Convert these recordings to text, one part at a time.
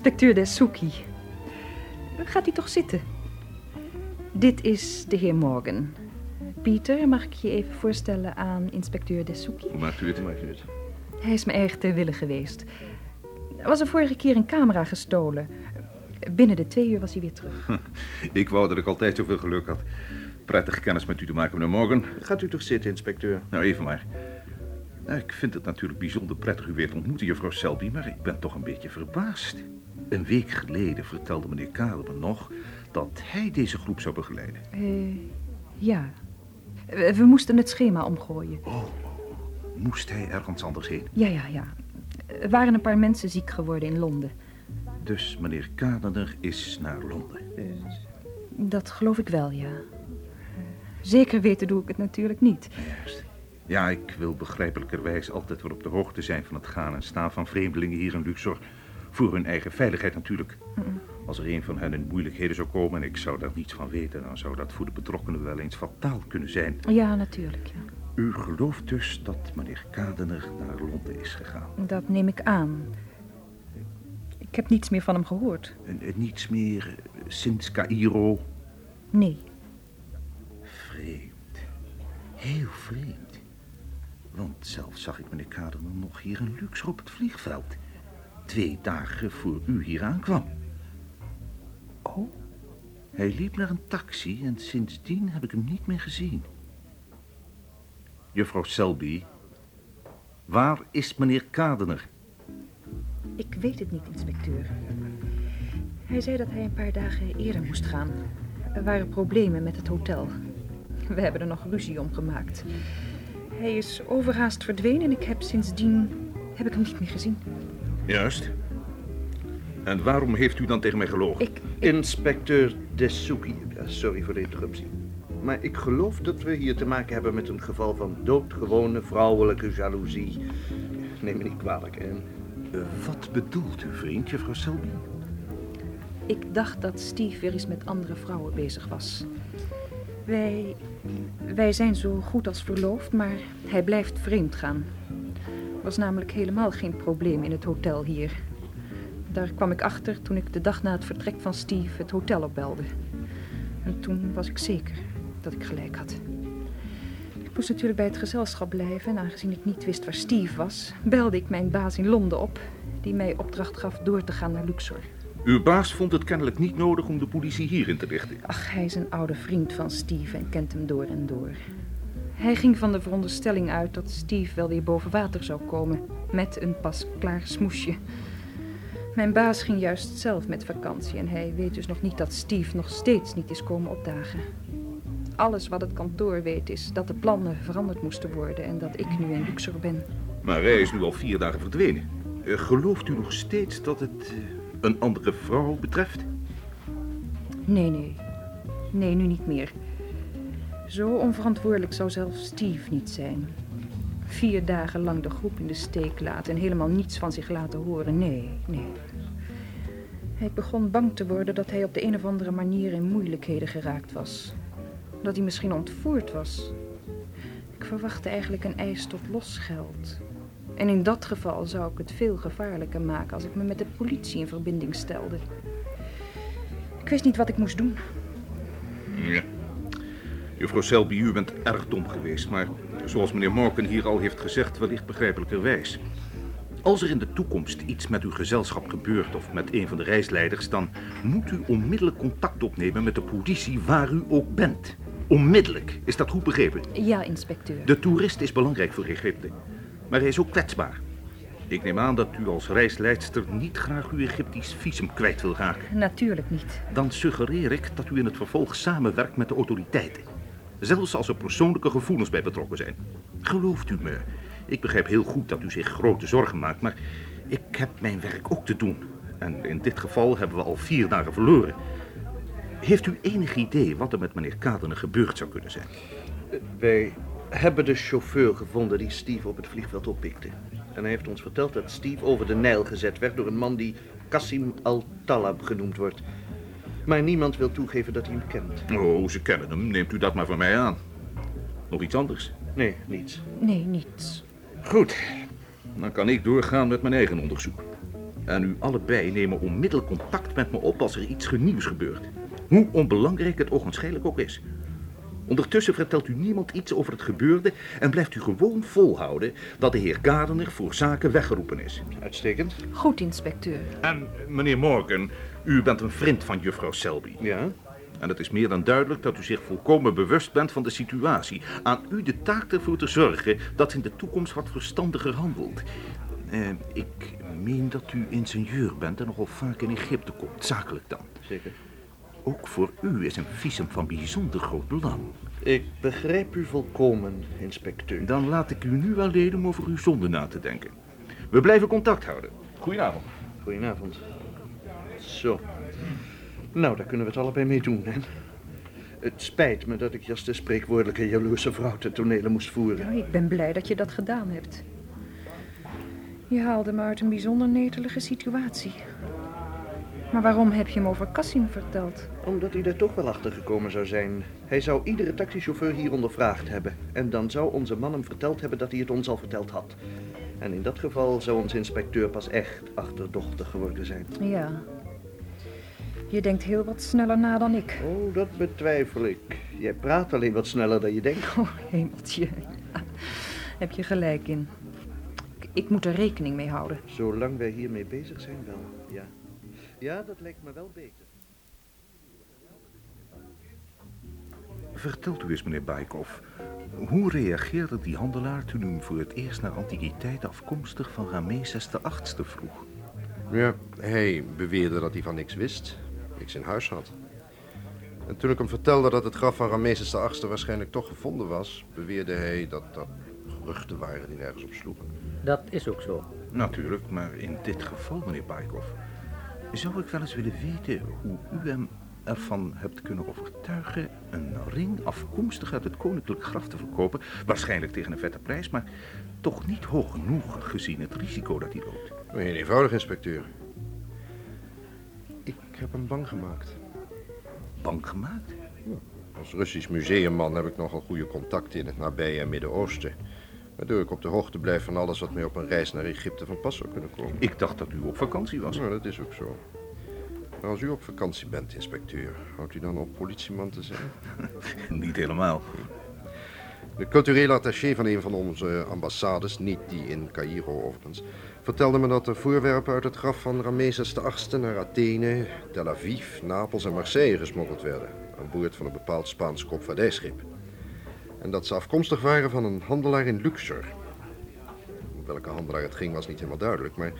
inspecteur Desuki. Gaat u toch zitten? Dit is de heer Morgan. Pieter, mag ik je even voorstellen aan inspecteur Desuki? Hoe maakt u het? Maakt u het? Hij is me erg ter wille geweest. Er was er vorige keer een camera gestolen. Binnen de twee uur was hij weer terug. Ik wou dat ik altijd zoveel geluk had. Prettig kennis met u te maken, meneer Morgan. Gaat u toch zitten, inspecteur? Nou, even maar. Nou, ik vind het natuurlijk bijzonder prettig u weer te ontmoeten, juffrouw Selby, maar ik ben toch een beetje verbaasd. Een week geleden vertelde meneer Kade me nog dat hij deze groep zou begeleiden. Eh, ja. We we moesten het schema omgooien. Oh, moest hij ergens anders heen? Ja, ja, ja. Er waren een paar mensen ziek geworden in Londen. Dus meneer Kadener is naar Londen. Dat geloof ik wel, ja. Zeker weten doe ik het natuurlijk niet. Juist. Ja, ik wil begrijpelijkerwijs altijd weer op de hoogte zijn van het gaan en staan van vreemdelingen hier in Luxor. Voor hun eigen veiligheid natuurlijk. Als er een van hen in moeilijkheden zou komen en ik zou daar niets van weten, dan zou dat voor de betrokkenen wel eens fataal kunnen zijn. Ja, natuurlijk, ja. U gelooft dus dat meneer Kadener naar Londen is gegaan. Dat neem ik aan. Ik heb niets meer van hem gehoord. En, en niets meer eh, sinds Cairo. Nee. Vreemd. Heel vreemd. Want zelf zag ik meneer Kadener nog hier in Luxor op het vliegveld. Twee dagen voor u hier aankwam. Oh, hij liep naar een taxi en sindsdien heb ik hem niet meer gezien. Juffrouw Selby, waar is meneer Kadener? Ik weet het niet, inspecteur. Hij zei dat hij een paar dagen eerder moest gaan. Er waren problemen met het hotel. We hebben er nog ruzie om gemaakt. Hij is overhaast verdwenen en ik heb sindsdien heb ik hem niet meer gezien. Juist. En waarom heeft u dan tegen mij gelogen? Ik, Inspecteur Desuki. Sorry voor de interruptie. Maar ik geloof dat we hier te maken hebben met een geval van doodgewone vrouwelijke jaloezie. Neem me niet kwalijk, hè? Eh, wat bedoelt u, vriend, juffrouw Selby? ik dacht dat Steve weer eens met andere vrouwen bezig was. Wij, wij zijn zo goed als verloofd, maar hij blijft vreemd gaan. Er was namelijk helemaal geen probleem in het hotel hier. Daar kwam ik achter toen ik de dag na het vertrek van Steve het hotel opbelde. En toen was ik zeker dat ik gelijk had. Ik moest natuurlijk bij het gezelschap blijven en aangezien ik niet wist waar Steve was, belde ik mijn baas in Londen op, die mij opdracht gaf door te gaan naar Luxor. Uw baas vond het kennelijk niet nodig om de politie hierin te richten. Ach, hij is een oude vriend van Steve en kent hem door en door. Hij ging van de veronderstelling uit dat Steve wel weer boven water zou komen, met een pas klaar smoesje. Mijn baas ging juist zelf met vakantie en hij weet dus nog niet dat Steve nog steeds niet is komen opdagen. Alles wat het kantoor weet is dat de plannen veranderd moesten worden en dat ik nu in Luxor ben. Maar hij is nu al vier dagen verdwenen. Eh, gelooft u nog steeds dat het eh, een andere vrouw betreft? Nee, nee. Nee, nu niet meer. Zo onverantwoordelijk zou zelfs Steve niet zijn. Vier dagen lang de groep in de steek laten en helemaal niets van zich laten horen. Nee, nee. Hij begon bang te worden dat hij op de een of andere manier in moeilijkheden geraakt was. Dat hij misschien ontvoerd was. Ik verwachtte eigenlijk een eis tot losgeld. En in dat geval zou ik het veel gevaarlijker maken als ik me met de politie in verbinding stelde. Ik wist niet wat ik moest doen. Ja. Juffrouw Selby, u bent erg dom geweest, maar zoals meneer Morgan hier al heeft gezegd, wellicht begrijpelijkerwijs. Als er in de toekomst iets met uw gezelschap gebeurt of met een van de reisleiders, dan moet u onmiddellijk contact opnemen met de politie waar u ook bent. Onmiddellijk. Is dat goed begrepen? Ja, inspecteur. De toerist is belangrijk voor Egypte, maar hij is ook kwetsbaar. Ik neem aan dat u als reisleidster niet graag uw Egyptisch visum kwijt wil raken. Natuurlijk niet. Dan suggereer ik dat u in het vervolg samenwerkt met de autoriteiten. Zelfs als er persoonlijke gevoelens bij betrokken zijn. Gelooft u me, ik begrijp heel goed dat u zich grote zorgen maakt, maar ik heb mijn werk ook te doen. En in dit geval hebben we al vier dagen verloren. Heeft u enig idee wat er met meneer Kadener gebeurd zou kunnen zijn? Wij hebben de chauffeur gevonden die Steve op het vliegveld oppikte. En hij heeft ons verteld dat Steve over de Nijl gezet werd door een man die Kassim al-Talab genoemd wordt. Maar niemand wil toegeven dat hij hem kent. Oh, ze kennen hem. Neemt u dat maar van mij aan. Nog iets anders? Nee, niets. Nee, niets. Goed. Dan kan ik doorgaan met mijn eigen onderzoek. En u allebei nemen onmiddellijk contact met me op als er iets nieuws gebeurt. Hoe onbelangrijk het ogenschijnlijk ook is. Ondertussen vertelt u niemand iets over het gebeurde en blijft u gewoon volhouden dat de heer Gardner voor zaken weggeroepen is. Uitstekend. Goed, inspecteur. En meneer Morgan, u bent een vriend van juffrouw Selby. Ja. En het is meer dan duidelijk dat u zich volkomen bewust bent van de situatie. Aan u de taak ervoor te zorgen dat ze in de toekomst wat verstandiger handelt. Eh, ik meen dat u ingenieur bent en nogal vaak in Egypte komt, zakelijk dan. Zeker. Ook voor u is een visum van bijzonder groot belang. Ik begrijp u volkomen, inspecteur. Dan laat ik u nu alleen om over uw zonde na te denken. We blijven contact houden. Goedenavond. Goedenavond. Zo. Nou, daar kunnen we het allebei mee doen, hè? Het spijt me dat ik je als de spreekwoordelijke jaloerse vrouw te tonelen moest voeren. Ja, ik ben blij dat je dat gedaan hebt. Je haalde me uit een bijzonder netelige situatie. Maar waarom heb je hem over Cassim verteld? Omdat hij er toch wel achter gekomen zou zijn. Hij zou iedere taxichauffeur hier ondervraagd hebben. En dan zou onze man hem verteld hebben dat hij het ons al verteld had. En in dat geval zou onze inspecteur pas echt achterdochtig geworden zijn. Ja. Je denkt heel wat sneller na dan ik. Oh, dat betwijfel ik. Jij praat alleen wat sneller dan je denkt. Oh, hemeltje. Ja, heb je gelijk in. Ik moet er rekening mee houden. Zolang wij hiermee bezig zijn, wel, ja. Ja, dat lijkt me wel beter. Vertelt u eens, meneer Baikov. Hoe reageerde die handelaar toen u hem voor het eerst naar antiquiteit afkomstig van Rameses VIII vroeg? Ja, hij beweerde dat hij van niks wist, niks in huis had. En toen ik hem vertelde dat het graf van Rameses VIII waarschijnlijk toch gevonden was, beweerde hij dat dat geruchten waren die nergens op sloegen. Dat is ook zo. Natuurlijk, maar in dit geval, meneer Baikov, zou ik wel eens willen weten hoe u hem ervan hebt kunnen overtuigen een ring afkomstig uit het koninklijk graf te verkopen. Waarschijnlijk tegen een vette prijs, maar toch niet hoog genoeg gezien het risico dat hij loopt. Heel eenvoudig, inspecteur. Ik heb hem bang gemaakt. Bang gemaakt? Als Russisch museumman heb ik nogal goede contacten in het nabije en Midden-Oosten. Waardoor ik op de hoogte blijf van alles wat mij op een reis naar Egypte van pas zou kunnen komen. Ik dacht dat u op vakantie was. Nou, dat is ook zo. Maar als u op vakantie bent, inspecteur, houdt u dan op politieman te zijn? Niet helemaal. De culturele attaché van een van onze ambassades, niet die in Cairo overigens, vertelde me dat er voorwerpen uit het graf van Rameses VIII naar Athene, Tel Aviv, Napels en Marseille gesmokkeld werden, aan boord van een bepaald Spaans kopvaardijschip. En dat ze afkomstig waren van een handelaar in Luxor. Welke handelaar het ging was niet helemaal duidelijk, maar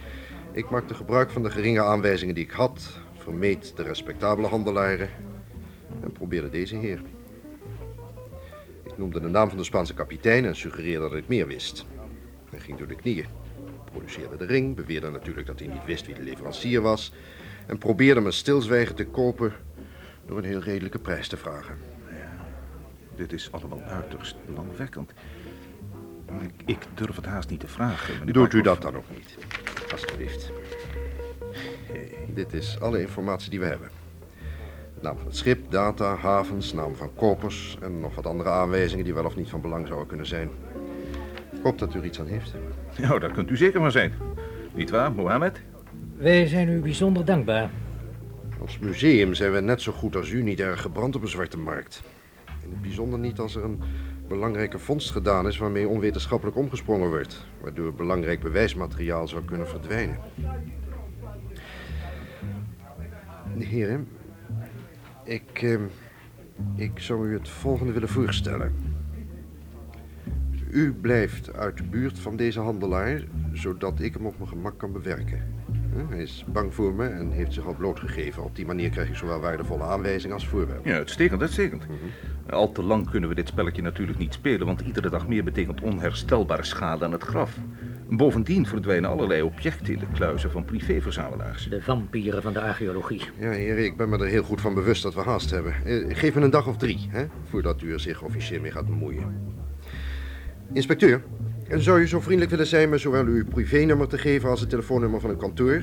ik maakte gebruik van de geringe aanwijzingen die ik had, vermeed de respectabele handelaren en probeerde deze heer. Ik noemde de naam van de Spaanse kapitein en suggereerde dat ik meer wist. Hij ging door de knieën, produceerde de ring, beweerde natuurlijk dat hij niet wist wie de leverancier was en probeerde me stilzwijgen te kopen door een heel redelijke prijs te vragen. Dit is allemaal uiterst belangwekkend. Maar ik, ik durf het haast niet te vragen. meneer Doet u dat dan ook niet, alstublieft. Dit is alle informatie die we hebben. Naam van het schip, data, havens, naam van kopers en nog wat andere aanwijzingen die wel of niet van belang zouden kunnen zijn. Ik hoop dat u er iets aan heeft. Nou, dat kunt u zeker maar zijn. Niet waar, Mohammed? Wij zijn u bijzonder dankbaar. Als museum zijn we net zo goed als u niet erg gebrand op een zwarte markt. In het bijzonder niet als er een belangrijke vondst gedaan is waarmee onwetenschappelijk omgesprongen wordt, waardoor belangrijk bewijsmateriaal zou kunnen verdwijnen. Heren, ik, eh, ik zou u het volgende willen voorstellen. U blijft uit de buurt van deze handelaar, zodat ik hem op mijn gemak kan bewerken. Hij is bang voor me en heeft zich al blootgegeven. Op die manier krijg ik zowel waardevolle aanwijzingen als voorwerpen. Ja, uitstekend, uitstekend. Al te lang kunnen we dit spelletje natuurlijk niet spelen, want iedere dag meer betekent onherstelbare schade aan het graf. Bovendien verdwijnen allerlei objecten in de kluizen van privéverzamelaars. De vampieren van de archeologie. Ja, heren, ik ben me er heel goed van bewust dat we haast hebben. Eh, geef me een dag of drie, hè, voordat u er zich officieel mee gaat bemoeien. Inspecteur, en zou je zo vriendelijk willen zijn me zowel uw privénummer te geven als het telefoonnummer van een kantoor?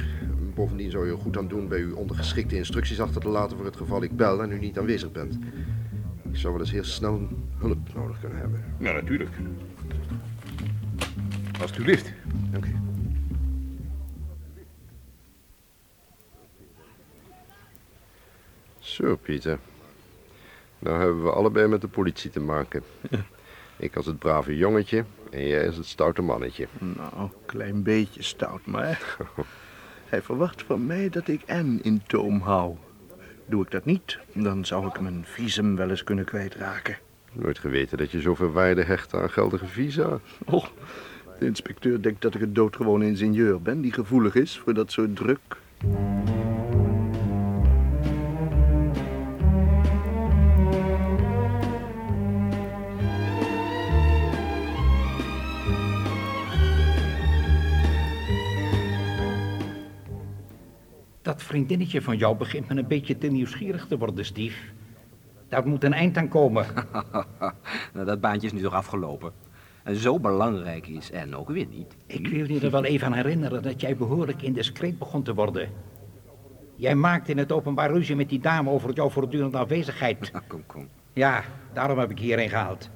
Bovendien zou je er goed aan doen bij uw ondergeschikte instructies achter te laten voor het geval ik bel en u niet aanwezig bent. Ik zou wel eens heel snel hulp nodig kunnen hebben. Ja, natuurlijk. Alsjeblieft, u. Dank u. Zo, Pieter. Nou hebben we allebei met de politie te maken. Ik als het brave jongetje en jij als het stoute mannetje. Nou, klein beetje stout, maar... Hij verwacht van mij dat ik Anne in toom hou. Doe ik dat niet, dan zou ik mijn visum wel eens kunnen kwijtraken. Nooit geweten dat je zoveel waarde hecht aan geldige visa. Oh, de inspecteur denkt dat ik een doodgewone ingenieur ben... die gevoelig is voor dat soort druk. Vriendinnetje van jou begint me een beetje te nieuwsgierig te worden, Steve. Daar moet een eind aan komen. nou, dat baantje is nu toch afgelopen. En zo belangrijk is en ook weer niet. Ik wil je er wel even aan herinneren dat jij behoorlijk indiscreet begon te worden. Jij maakte in het openbaar ruzie met die dame over jouw voortdurende afwezigheid. kom, kom. Ja, daarom heb ik hierheen gehaald.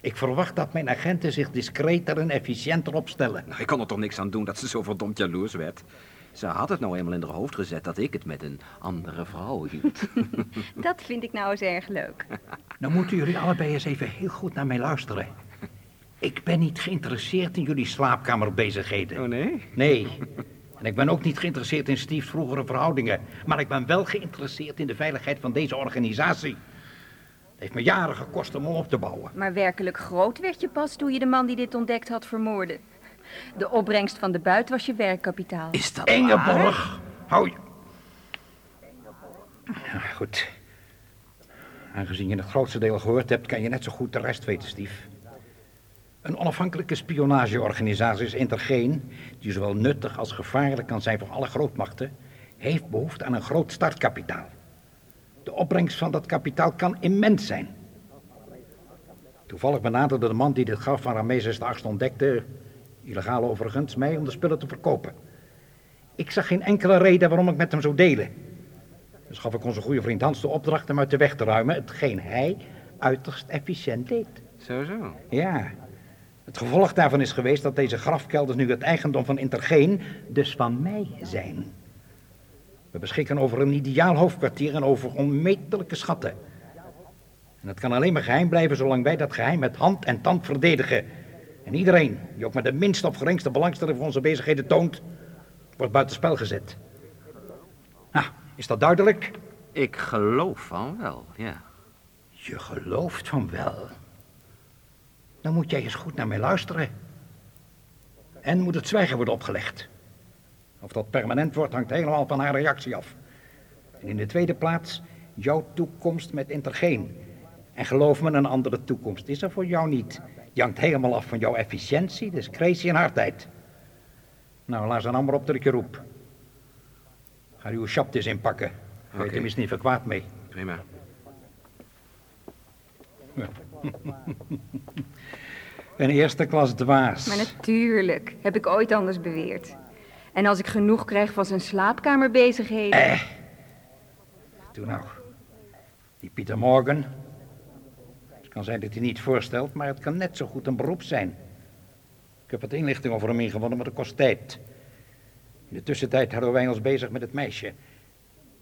Ik verwacht dat mijn agenten zich discreter en efficiënter opstellen. Nou, ik kon er toch niks aan doen dat ze zo verdomd jaloers werd. Ze had het nou eenmaal in haar hoofd gezet dat ik het met een andere vrouw hield. Dat vind ik nou eens erg leuk. Nou moeten jullie allebei eens even heel goed naar mij luisteren. Ik ben niet geïnteresseerd in jullie slaapkamerbezigheden. Oh nee? Nee. En ik ben ook niet geïnteresseerd in Steve's vroegere verhoudingen. Maar ik ben wel geïnteresseerd in de veiligheid van deze organisatie. Het heeft me jaren gekost om hem op te bouwen. Maar werkelijk groot werd je pas toen je de man die dit ontdekt had vermoordde. De opbrengst van de buit was je werkkapitaal. Is dat waar? Ingeborg, hou je... Ja, goed. Aangezien je het grootste deel gehoord hebt, kan je net zo goed de rest weten, Steve. Een onafhankelijke spionageorganisatie is Intergeen, die zowel nuttig als gevaarlijk kan zijn voor alle grootmachten, heeft behoefte aan een groot startkapitaal. De opbrengst van dat kapitaal kan immens zijn. Toevallig benaderde de man die dit graf van Rameses VIII ontdekte, illegaal overigens, mij om de spullen te verkopen. Ik zag geen enkele reden waarom ik met hem zou delen. Dus gaf ik onze goede vriend Hans de opdracht hem uit de weg te ruimen, hetgeen hij uiterst efficiënt deed. Zo, zo. Ja. Het gevolg daarvan is geweest dat deze grafkelders nu het eigendom van Intergeen, dus van mij zijn. We beschikken over een ideaal hoofdkwartier en over onmetelijke schatten. En het kan alleen maar geheim blijven zolang wij dat geheim met hand en tand verdedigen. En iedereen die ook maar de minste of geringste belangstelling voor onze bezigheden toont, wordt buitenspel gezet. Nou, is dat duidelijk? Ik geloof van wel, ja. Je gelooft van wel. Dan moet jij eens goed naar mij luisteren. En moet het zwijgen worden opgelegd. Of dat permanent wordt, hangt helemaal van haar reactie af. En in de tweede plaats, jouw toekomst met Intergeen. En geloof me, een andere toekomst is er voor jou niet. Hangt helemaal af van jouw efficiëntie, discretie en hardheid. Nou, laat ze dan maar op dat ik je roep. Ga uw chaptis inpakken. Weet Oké. hem is niet verkwaad mee. Prima. Een eerste klas dwaas. Maar natuurlijk, heb ik ooit anders beweerd. En als ik genoeg krijg van zijn slaapkamerbezigheden... Eh. Doe nou. Die Pieter Morgan. Het kan zijn dat hij niet voorstelt, maar het kan net zo goed een beroep zijn. Ik heb wat inlichting over hem ingewonnen, maar dat kost tijd. In de tussentijd houden wij ons bezig met het meisje.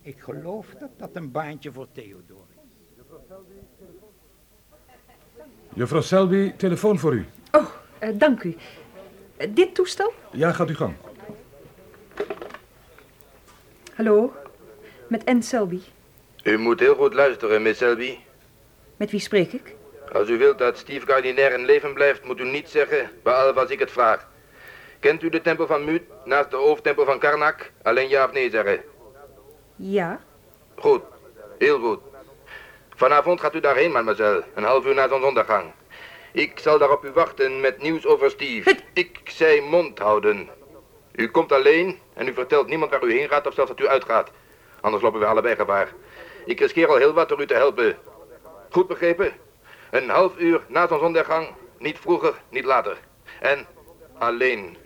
Ik geloof dat dat een baantje voor Theodor is. Juffrouw Selby, telefoon voor u. Oh, eh, dank u. Eh, dit toestel? Ja, gaat u gang. Hallo? Met Anne Selby. U moet heel goed luisteren, Miss Selby. Met wie spreek ik? Als u wilt dat Steve Gardiner in leven blijft, moet u niets zeggen, behalve als ik het vraag. Kent u de tempel van Mut naast de hoofdtempel van Karnak? Alleen ja of nee zeggen. Ja. Goed, heel goed. Vanavond gaat u daarheen, mademoiselle, een half uur na zonsondergang. Ik zal daar op u wachten met nieuws over Steve. Ik zei mond houden. U komt alleen en u vertelt niemand waar u heen gaat of zelfs dat u uitgaat. Anders lopen we allebei gevaar. Ik riskeer al heel wat door u te helpen. Goed begrepen? Een half uur na zonsondergang, niet vroeger, niet later. En alleen.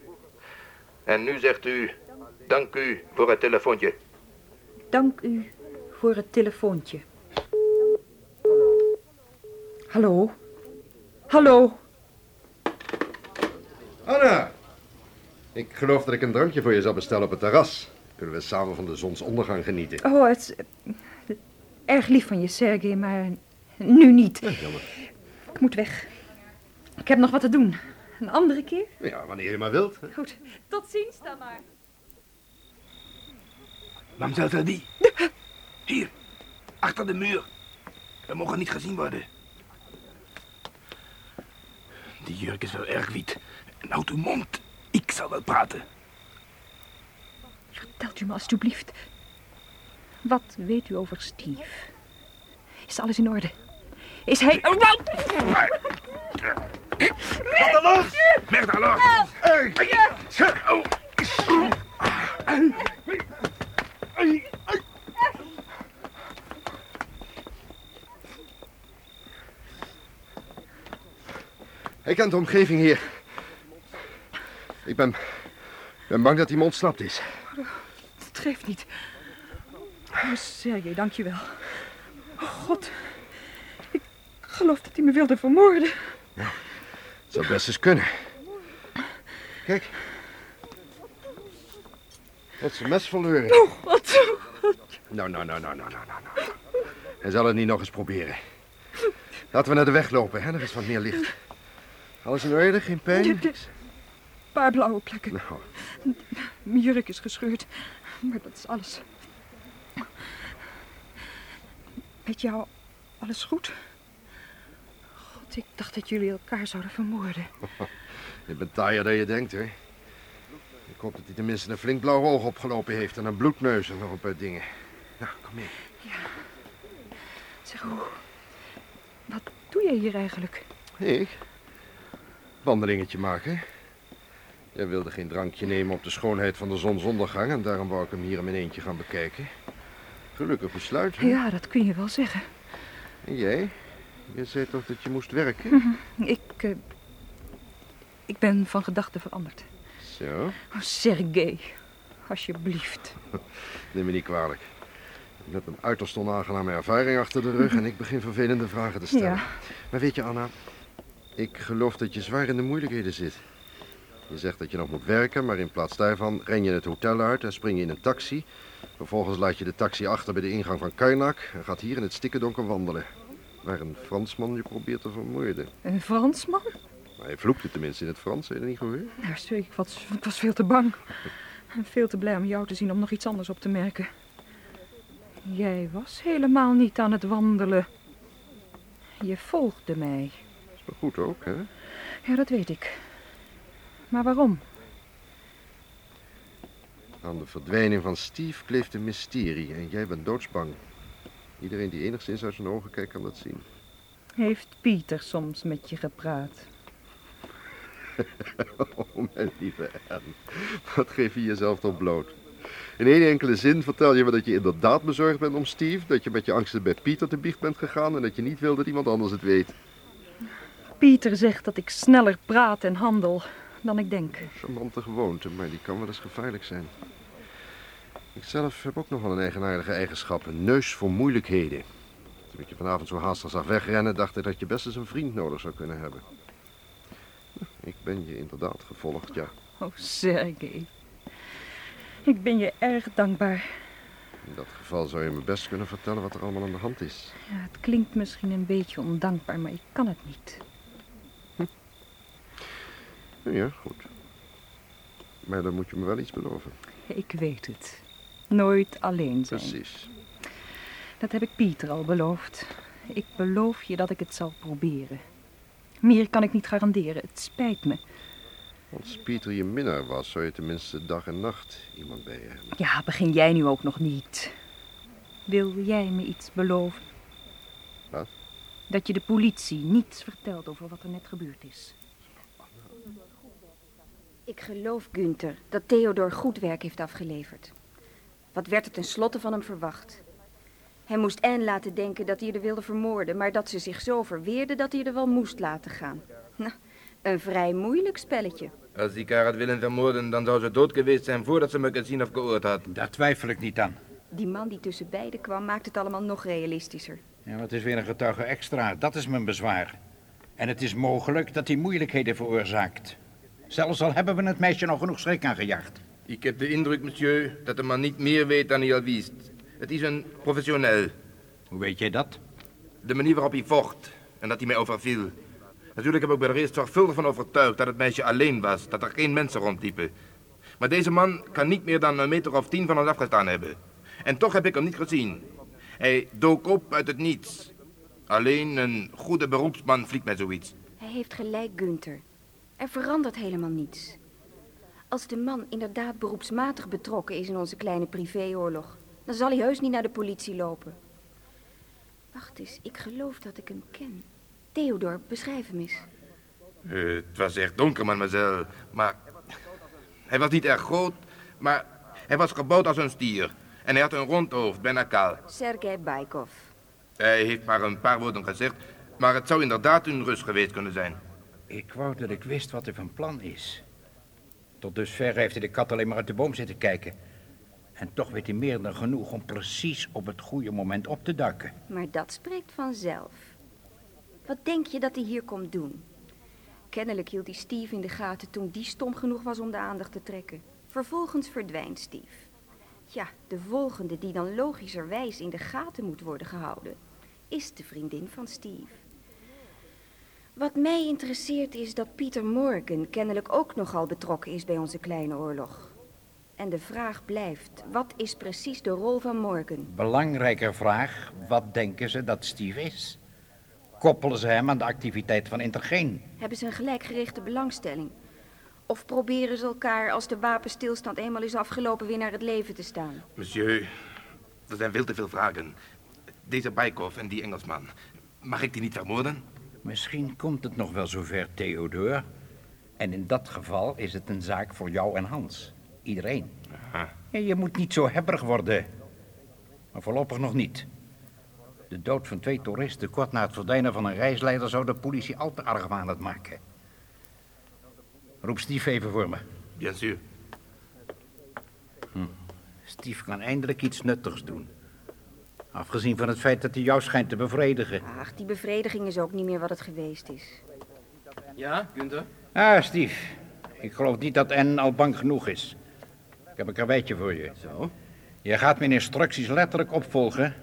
En nu zegt u, dank u voor het telefoontje. Dank u voor het telefoontje. Hallo? Hallo? Anna! Ik geloof dat ik een drankje voor je zal bestellen op het terras. Kunnen we samen van de zonsondergang genieten. Oh, het... erg lief van je, Sergej, maar nu niet. jammer. Ik moet weg. Ik heb nog wat te doen. Een andere keer? Ja, wanneer je maar wilt. Goed. Tot ziens dan maar. Mamsel Selby. Hier, achter de muur. We mogen niet gezien worden. Die jurk is wel erg wit. En houd uw mond. Ik zal wel praten. Vertelt u me alstublieft. Wat weet u over Steve? Is alles in orde? Is hij... Oh, wat? Wat los! Weg daar los! Oh. Hij kent de omgeving hier. Ik ben, ben bang dat hij me ontsnapt is. Het geeft niet. Oh, Sergej, dankjewel. Oh, God. Geloof dat hij me wilde vermoorden. Het zou best eens kunnen. Kijk. Dat is een mes verloren. Oh, God. Nou, nou, nou, nou, nou, nou, nou. nou. Hij zal het niet nog eens proberen. Laten we naar de weg lopen, hè? Er is wat meer licht. Alles in orde? Geen pijn? Een paar blauwe plekken. Nou, Mijn jurk is gescheurd. Maar dat is alles. Met jou alles goed? Ik dacht dat jullie elkaar zouden vermoorden. je bent taaier dan je denkt, hè? Ik hoop dat hij tenminste een flink blauw oog opgelopen heeft en een bloedneus en nog een paar dingen. Nou, kom mee. Zeg, hoe... Wat doe jij hier eigenlijk? Ik? Wandelingetje maken. Jij wilde geen drankje nemen op de schoonheid van de zonsondergang en daarom wou ik hem hier in mijn eentje gaan bekijken. Gelukkig besluit. hè? Ja, dat kun je wel zeggen. En jij? Je zei toch dat je moest werken? Ik... eh, ik ben van gedachten veranderd. Zo, Oh, Sergej. Alsjeblieft. neem me niet kwalijk. Ik heb een uiterst onaangename ervaring achter de rug en ik begin vervelende vragen te stellen. Ja. Maar weet je, Anna, ik geloof dat je zwaar in de moeilijkheden zit. Je zegt dat je nog moet werken, maar in plaats daarvan ren je het hotel uit en spring je in een taxi. Vervolgens laat je de taxi achter bij de ingang van Karnak en gaat hier in het stikkendonker wandelen. Waar een Fransman je probeert te vermoorden. Een Fransman? Maar hij vloekte tenminste in het Frans, heb je dat niet gehoord? Nou, sorry, ik was, ik was veel te bang. En veel te blij om jou te zien om nog iets anders op te merken. Jij was helemaal niet aan het wandelen. Je volgde mij. Dat is goed ook, hè? Ja, dat weet ik. Maar waarom? Aan de verdwijning van Steve kleeft een mysterie en jij bent doodsbang. Iedereen die enigszins uit zijn ogen kijkt kan dat zien. Heeft Pieter soms met je gepraat? Oh, mijn lieve Anne. Wat geef je jezelf toch bloot? In één enkele zin vertel je me dat je inderdaad bezorgd bent om Steve, dat je met je angsten bij Pieter te biecht bent gegaan en dat je niet wil dat iemand anders het weet. Pieter zegt dat ik sneller praat en handel dan ik denk. Charmante gewoonte, maar die kan wel eens gevaarlijk zijn. Ik zelf heb ook nog wel een eigenaardige eigenschap, een neus voor moeilijkheden. Toen ik je vanavond zo haastig zag wegrennen, dacht ik dat je best eens een vriend nodig zou kunnen hebben. Ik ben je inderdaad gevolgd, ja. Oh, Sergej. Ik ben je erg dankbaar. In dat geval zou je me best kunnen vertellen wat er allemaal aan de hand is. Ja, het klinkt misschien een beetje ondankbaar, maar ik kan het niet. Ja, goed. Maar dan moet je me wel iets beloven. Ik weet het. Nooit alleen zijn. Precies. Dat heb ik Pieter al beloofd. Ik beloof je dat ik het zal proberen. Meer kan ik niet garanderen. Het spijt me. Als Pieter je minnaar was, zou je tenminste dag en nacht iemand bij je hebben. Ja, begin jij nu ook nog niet. Wil jij me iets beloven? Wat? Dat je de politie niets vertelt over wat er net gebeurd is. Ik geloof, Gunther, dat Theodor goed werk heeft afgeleverd. Wat werd er tenslotte van hem verwacht? Hij moest Anne laten denken dat hij er wilde vermoorden, maar dat ze zich zo verweerde dat hij er wel moest laten gaan. Nou, een vrij moeilijk spelletje. Als die haar had willen vermoorden, dan zou ze dood geweest zijn voordat ze me gezien of gehoord had. Daar twijfel ik niet aan. Die man die tussen beiden kwam, maakt het allemaal nog realistischer. Ja, maar het is weer een getuige extra. Dat is mijn bezwaar. En het is mogelijk dat hij moeilijkheden veroorzaakt. Zelfs al hebben we het meisje nog genoeg schrik aangejaagd. Ik heb de indruk, monsieur, dat de man niet meer weet dan hij al wist. Het is een professioneel. Hoe weet jij dat? De manier waarop hij vocht en dat hij mij overviel. Natuurlijk heb ik me er eerst zorgvuldig van overtuigd dat het meisje alleen was, dat er geen mensen rondliepen. Maar deze man kan niet meer dan een meter of tien van ons afgestaan hebben. En toch heb ik hem niet gezien. Hij dook op uit het niets. Alleen een goede beroepsman vliegt met zoiets. Hij heeft gelijk, Gunther. Er verandert helemaal niets. Als de man inderdaad beroepsmatig betrokken is in onze kleine privéoorlog, dan zal hij heus niet naar de politie lopen. Wacht eens, ik geloof dat ik hem ken. Theodor, beschrijf hem eens. Eh, het was echt donker, mademoiselle. Maar hij was niet erg groot, maar hij was gebouwd als een stier. En hij had een rond hoofd, bijna kaal. Sergei Baikov. Hij heeft maar een paar woorden gezegd, maar het zou inderdaad een rust geweest kunnen zijn. Ik wou dat ik wist wat hij van plan is. Tot dusver heeft hij de kat alleen maar uit de boom zitten kijken. En toch weet hij meer dan genoeg om precies op het goede moment op te duiken. Maar dat spreekt vanzelf. Wat denk je dat hij hier komt doen? Kennelijk hield hij Steve in de gaten toen die stom genoeg was om de aandacht te trekken. Vervolgens verdwijnt Steve. Ja, de volgende die dan logischerwijs in de gaten moet worden gehouden, is de vriendin van Steve. Wat mij interesseert is dat Pieter Morgan kennelijk ook nogal betrokken is bij onze kleine oorlog. En de vraag blijft, wat is precies de rol van Morgan? Belangrijker vraag, wat denken ze dat Steve is? Koppelen ze hem aan de activiteit van Intergeen? Hebben ze een gelijkgerichte belangstelling? Of proberen ze elkaar als de wapenstilstand eenmaal is afgelopen weer naar het leven te staan? Monsieur, er zijn veel te veel vragen. Deze Baikov en die Engelsman, mag ik die niet vermoorden? Misschien komt het nog wel zover, Theodor. En in dat geval is het een zaak voor jou en Hans. Iedereen. Aha. Ja, je moet niet zo hebberig worden. Maar voorlopig nog niet. De dood van twee toeristen kort na het verdwijnen van een reisleider zou de politie al te argwanend maken. Roep Steve even voor me. Bien sûr. Steve kan eindelijk iets nuttigs doen. Afgezien van het feit dat hij jou schijnt te bevredigen. Ach, die bevrediging is ook niet meer wat het geweest is. Ja, Gunther? Ah, Steve. Ik geloof niet dat N al bang genoeg is. Ik heb een karweitje voor je. Zo? Je gaat mijn instructies letterlijk opvolgen.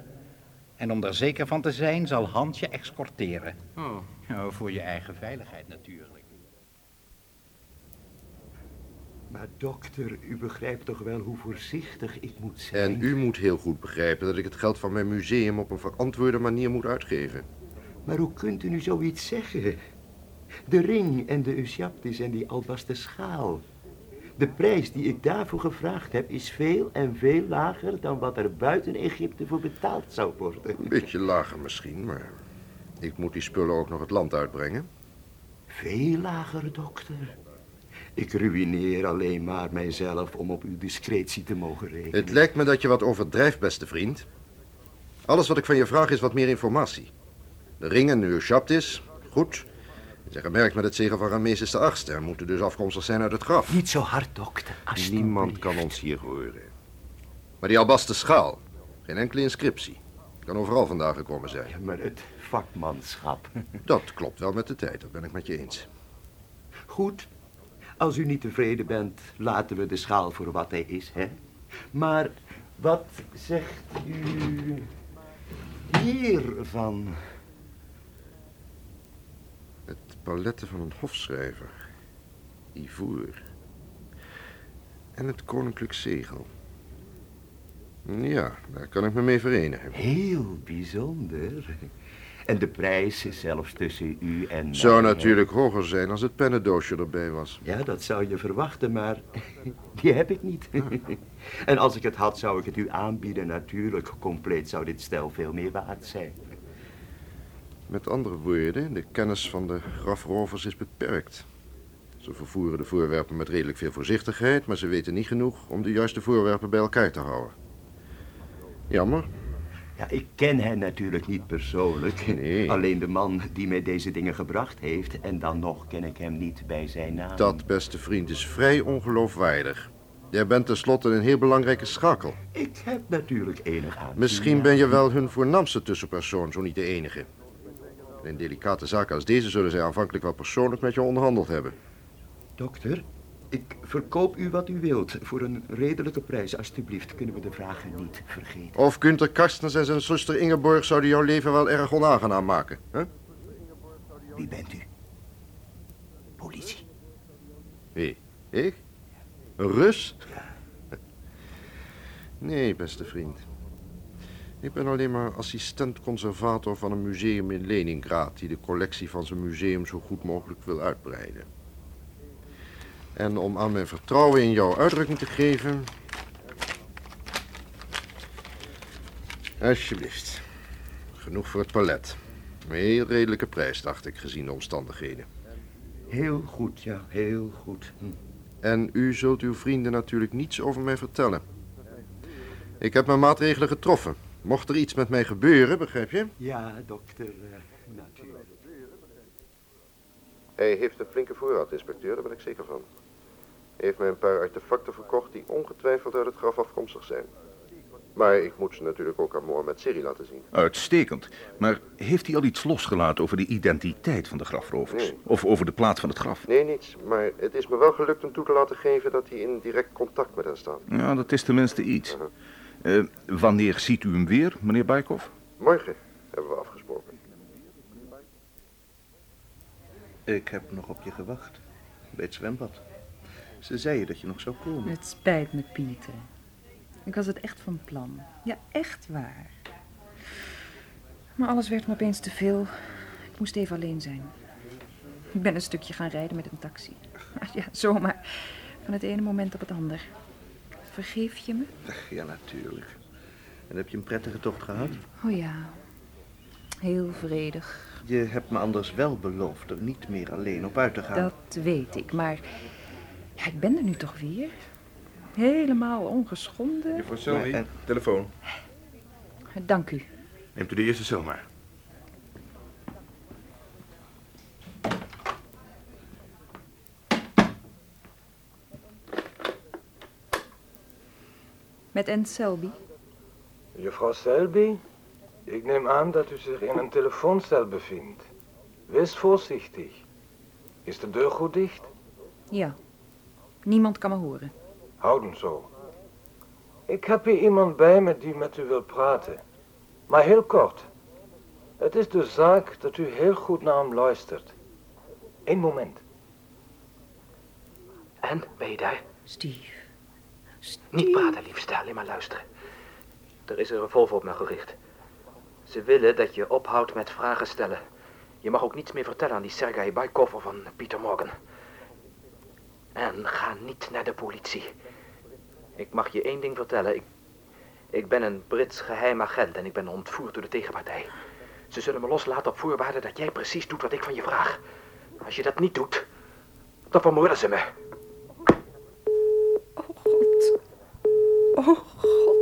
En om er zeker van te zijn, zal Hans je escorteren. Oh. Nou, voor je eigen veiligheid natuurlijk. Maar dokter, u begrijpt toch wel hoe voorzichtig ik moet zijn? En u moet heel goed begrijpen dat ik het geld van mijn museum op een verantwoorde manier moet uitgeven. Maar hoe kunt u nu zoiets zeggen? De ring en de Eusyaptis en die albasten schaal. De prijs die ik daarvoor gevraagd heb is veel en veel lager dan wat er buiten Egypte voor betaald zou worden. Een beetje lager misschien, maar ik moet die spullen ook nog het land uitbrengen. Veel lager, dokter. Ik ruïneer alleen maar mijzelf om op uw discretie te mogen rekenen. Het lijkt me dat je wat overdrijft, beste vriend. Alles wat ik van je vraag is wat meer informatie. De ring en de Eushaptis, goed. Ze gemerkt met het zegen van Rameses de achtste en moeten dus afkomstig zijn uit het graf. Niet zo hard, dokter. alsjeblieft. Niemand kan ons hier horen. Maar die albasten schaal, geen enkele inscriptie. Kan overal vandaan gekomen zijn. Ja, maar het vakmanschap. Dat klopt wel met de tijd, dat ben ik met je eens. Goed. Als u niet tevreden bent, laten we de schaal voor wat hij is, hè? Maar wat zegt u hiervan? Het paletten van een hofschrijver. Ivoer. En het koninklijk zegel. Ja, daar kan ik me mee verenigen. Heel bijzonder. En de prijs is zelfs tussen u en... Zou mij, natuurlijk hoger zijn als het pennendoosje erbij was. Ja, dat zou je verwachten, maar die heb ik niet. en als ik het had, zou ik het u aanbieden. Natuurlijk, compleet zou dit stel veel meer waard zijn. Met andere woorden, de kennis van de grafrovers is beperkt. Ze vervoeren de voorwerpen met redelijk veel voorzichtigheid, maar ze weten niet genoeg om de juiste voorwerpen bij elkaar te houden. Jammer. Ja, ik ken hen natuurlijk niet persoonlijk. Nee. Alleen de man die mij deze dingen gebracht heeft. En dan nog ken ik hem niet bij zijn naam. Dat, beste vriend, is vrij ongeloofwaardig. Jij bent tenslotte een heel belangrijke schakel. Ik heb natuurlijk enig aan. Misschien ben je wel hun voornaamste tussenpersoon, zo niet de enige. In een delicate zaak als deze zullen zij aanvankelijk wel persoonlijk met je onderhandeld hebben. Dokter, Ik verkoop u wat u wilt. Voor een redelijke prijs, alstublieft. Kunnen we de vragen niet vergeten. Of Günther Karstens en zijn zuster Ingeborg zouden jouw leven wel erg onaangenaam maken. Hè? Wie bent u? Politie. Wie? Ik? Een Rus? Nee, beste vriend. Ik ben alleen maar assistent-conservator van een museum in Leningrad... die de collectie van zijn museum zo goed mogelijk wil uitbreiden. En om aan mijn vertrouwen in jou uitdrukking te geven... Alsjeblieft. Genoeg voor het palet. Een heel redelijke prijs, dacht ik, gezien de omstandigheden. Heel goed, ja, heel goed. Hm. En u zult uw vrienden natuurlijk niets over mij vertellen. Ik heb mijn maatregelen getroffen. Mocht er iets met mij gebeuren, begrijp je? Ja, dokter, uh, natuurlijk. Hij heeft een flinke voorraad, inspecteur, daar ben ik zeker van. Hij heeft mij een paar artefacten verkocht die ongetwijfeld uit het graf afkomstig zijn. Maar ik moet ze natuurlijk ook aan Mohammed Seri laten zien. Uitstekend. Maar heeft hij al iets losgelaten over de identiteit van de grafrovers? Nee. Of over de plaats van het graf? Nee, niets. Maar het is me wel gelukt hem toe te laten geven dat hij in direct contact met hen staat. Ja, dat is tenminste iets. Eh, wanneer ziet u hem weer, meneer Baikov? Morgen hebben we afgesproken. Ik heb nog op je gewacht. Bij het zwembad. Ze zeiden dat je nog zou komen. Het spijt me, Pieter. Ik was het echt van plan. Ja, echt waar. Maar alles werd me opeens te veel. Ik moest even alleen zijn. Ik ben een stukje gaan rijden met een taxi. Ja, zomaar. Van het ene moment op het ander. Vergeef je me? Ja, natuurlijk. En heb je een prettige tocht gehad? Oh ja. Heel vredig. Je hebt me anders wel beloofd er niet meer alleen op uit te gaan. Dat weet ik, maar... Ja, ik ben er nu toch weer. Helemaal ongeschonden. Juffrouw Selmy, en- telefoon. Dank u. Neemt u de eerste cel maar. Met Anne Selby. Juffrouw Selby, ik neem aan dat u zich in een telefooncel bevindt. Wees voorzichtig. Is de deur goed dicht? Ja. Niemand kan me horen. Houden zo. Ik heb hier iemand bij me die met u wil praten. Maar heel kort. Het is de zaak dat u heel goed naar hem luistert. Eén moment. En, ben je daar? Steve. Niet praten, liefste, alleen maar luisteren. Er is een revolver op me gericht. Ze willen dat je ophoudt met vragen stellen. Je mag ook niets meer vertellen aan die Sergei Baikov van Pieter Morgan. En ga niet naar de politie. Ik mag je één ding vertellen. Ik, ik ben een Brits geheim agent en ik ben ontvoerd door de tegenpartij. Ze zullen me loslaten op voorwaarde dat jij precies doet wat ik van je vraag. Als je dat niet doet, dan vermoorden ze me. Oh, God. Oh, God.